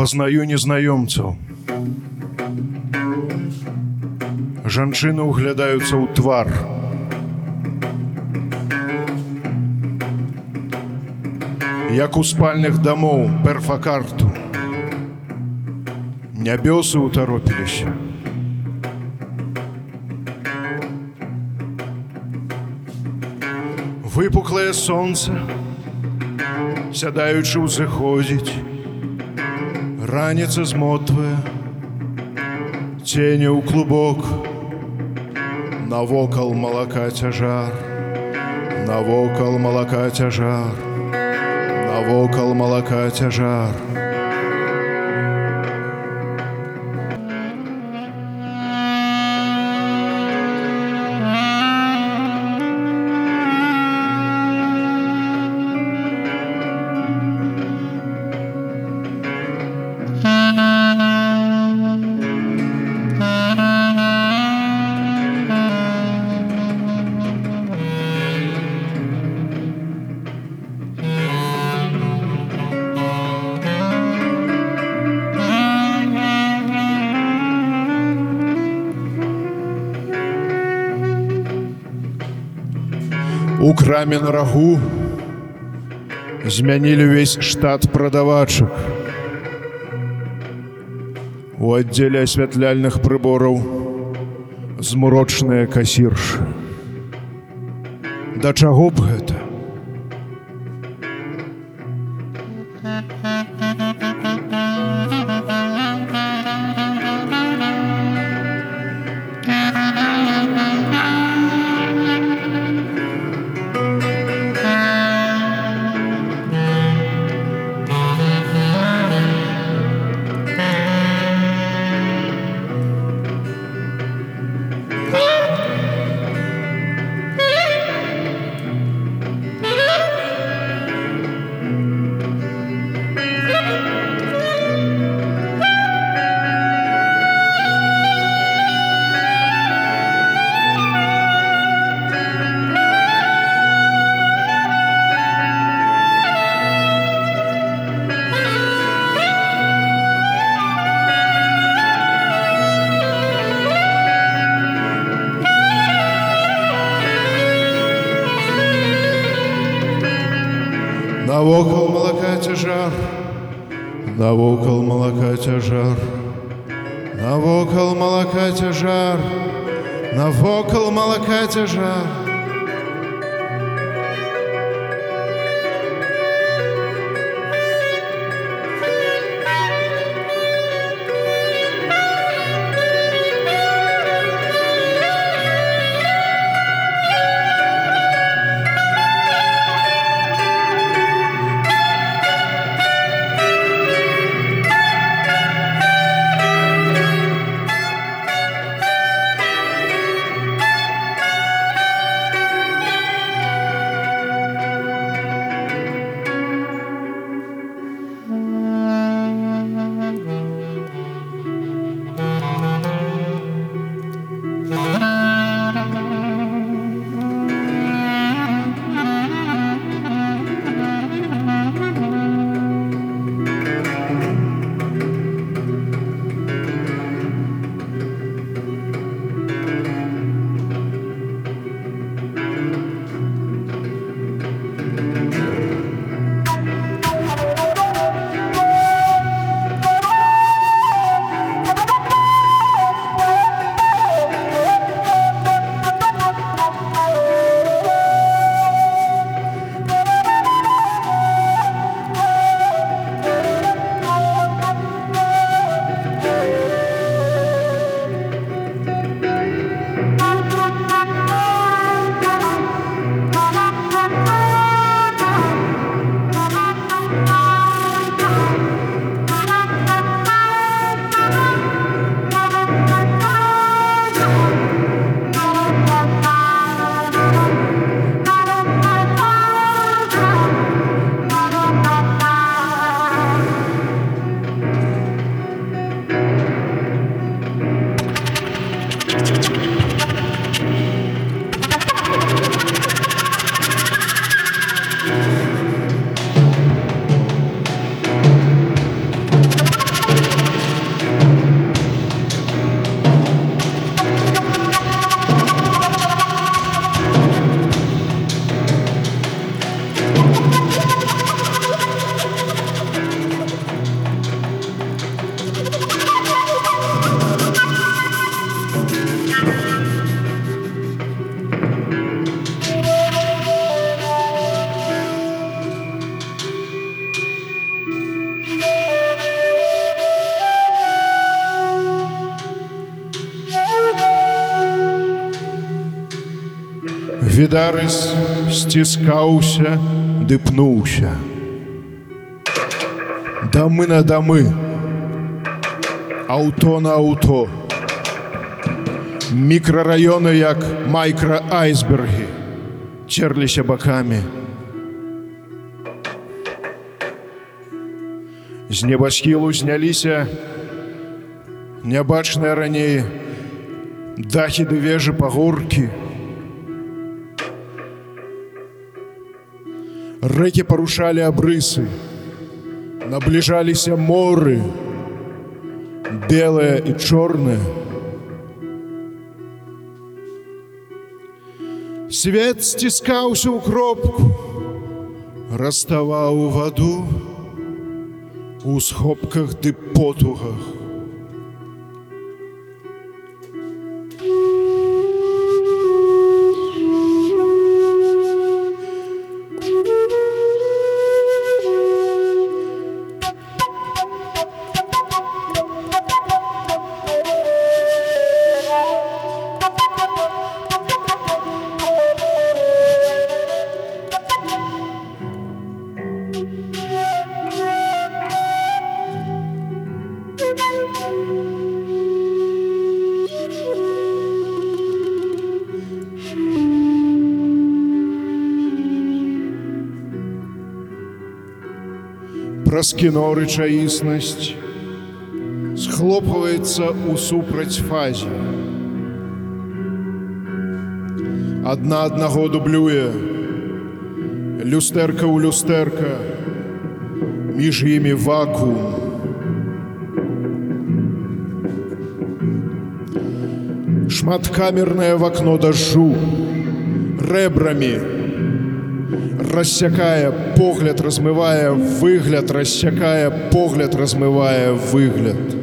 пазнаю незнаёмцаў. Жанчыны ўглядаюцца ў твар. Як у спальных дамоў перфакарту. Нябёсы ўтаропіліся. Выпуклае сонца, сядаючы ўзыходзіць, раніца змотвае, цені ў клубок, навокал малака цяжар, навокал малака цяжар, навокал малака цяжар. У краме на рагу змянілі ўвесь штат прадавачак. У аддзеле асвятляльных прыбораў змурочныя касіршы. Да чаго б гэта? Навокал молока цяжар, навокал молока цяжар, навокал молока цяжар, навокал молока цяжар. Відарыс сціскаўся, дыпнуўся. Дамы на дамы, аўто на аўто. Мікрараёны, як майкраайсбергі, церліся бакамі. З небасхілу зняліся нябачныя раней дахі ды вежы пагоркі. Рэкі парушалі абрысы, набліжаліся моры, белыя і чорныя. Свет сціскаўся ў кропку, раставаў ваду у схопках ды потугах. Праз кіно рэчаіснасць схлопваецца ў супраць фазе. Адна аднаго дублюе, люстэрка ў люстэрка, між імі вакуум. Шматкамернае вакно дажджу рэбрамі рассякае погляд, размывае выгляд, рассякае погляд, размывае выгляд.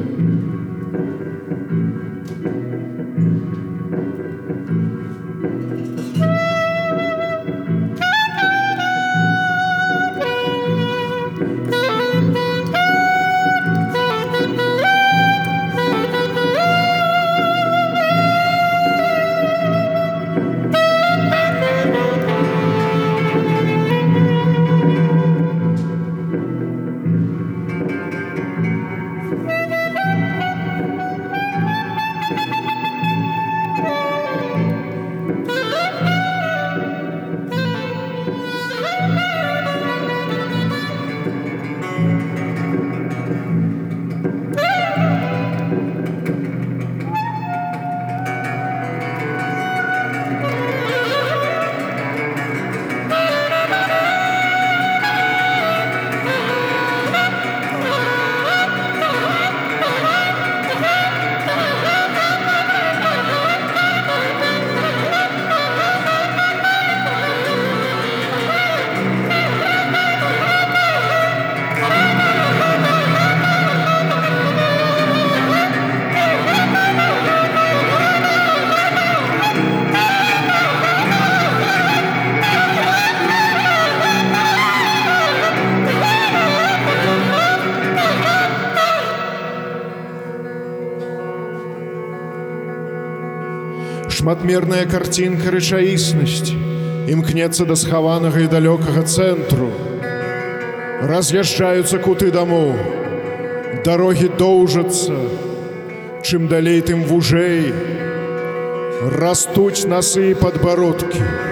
Шматмерная карцінка рэчаіснасць імкнецца да схаванага і далёкага цэнтру. Раз'язджаюцца куты дамоў. Дарогі доўжацца, чым далей тым вужэй, растуць насы і падбародкі.